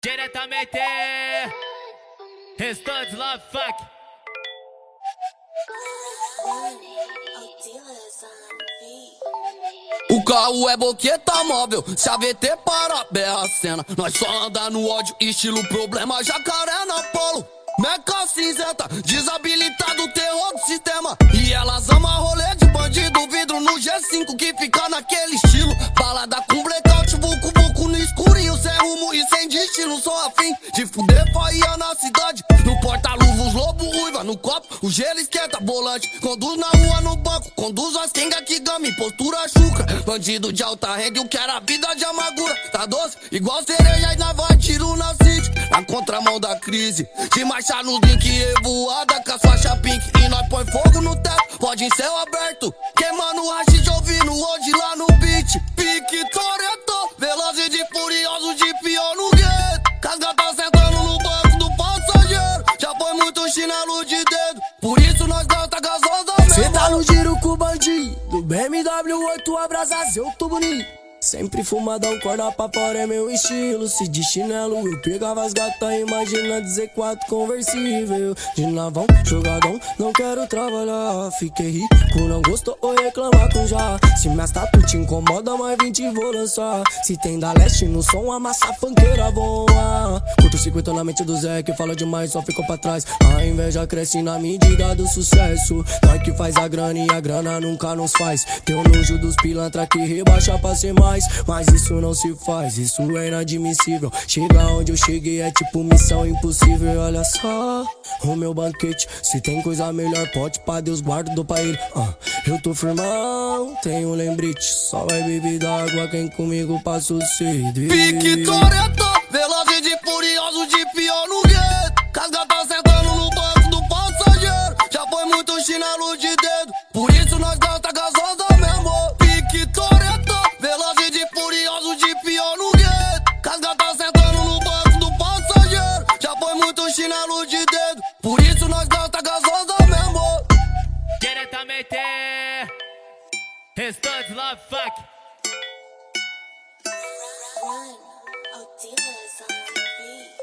Diretamente Restantes Love Fuck O carro é boqueta móvel, VT para, berra cena. Nós só anda no ódio, estilo problema, jacaré na polo. Meca cinzenta, desabilitado, terror do sistema. E elas amam rolê de bandido, vidro no G5 que fica naquele estilo. Balada com blackout, destino. Sou afim de fuder faia na cidade. No porta-luvos, lobo ruiva no copo, o gelo esquenta, volante. Conduz na rua, no banco, conduz as quenga que gama, postura chuca. Bandido de alta renda, eu quero a vida de amargura. Tá doce, igual cereja e na tiro na city. Na contramão da crise, de marcha no drink revoada com a faixa pink. E nós põe fogo no teto, pode em céu aberto. Queimando o de ouvindo hoje lá no beat. Pique Toreto, velozes de furioso foi muito chinelo de dedo, por isso nós gasta gasosa mesmo. Cê tá no giro com o bandido, BMW 8 abrasas, eu tô bonito. Sempre fumadão, corda pra fora é meu estilo. Se de chinelo eu pegava as gatas, imagina dizer quatro conversível. De navão, jogadão, não quero trabalhar. Fiquei rico, não gostou ou reclamar com já. Se minhas tatu te incomoda, mais 20 vou lançar. Se tem da leste no som, a massa funkeira voa. Curto 50 na mente do Zé, que fala demais, só ficou pra trás. A inveja cresce na medida do sucesso. Nós que faz a grana e a grana nunca nos faz. Tem o nojo dos pilantra que rebaixa pra ser mais mas isso não se faz, isso é inadmissível. Chegar onde eu cheguei é tipo missão impossível. Olha só, o meu banquete, se tem coisa melhor, pode pra Deus guarda do ele. Uh, eu tô firmão, tenho lembrete, só vai beber água quem comigo passa o sede. Pique veloz de furioso de pior no gueto. Casga tá sentando no banco do passageiro, já foi muito chinelo de dedo, por isso nós gasta gasosa chinelo de dedo. Por isso nós gosta gasosa mesmo. Diretamente. É. Restante Love Fuck. Run, Odila is on the beat.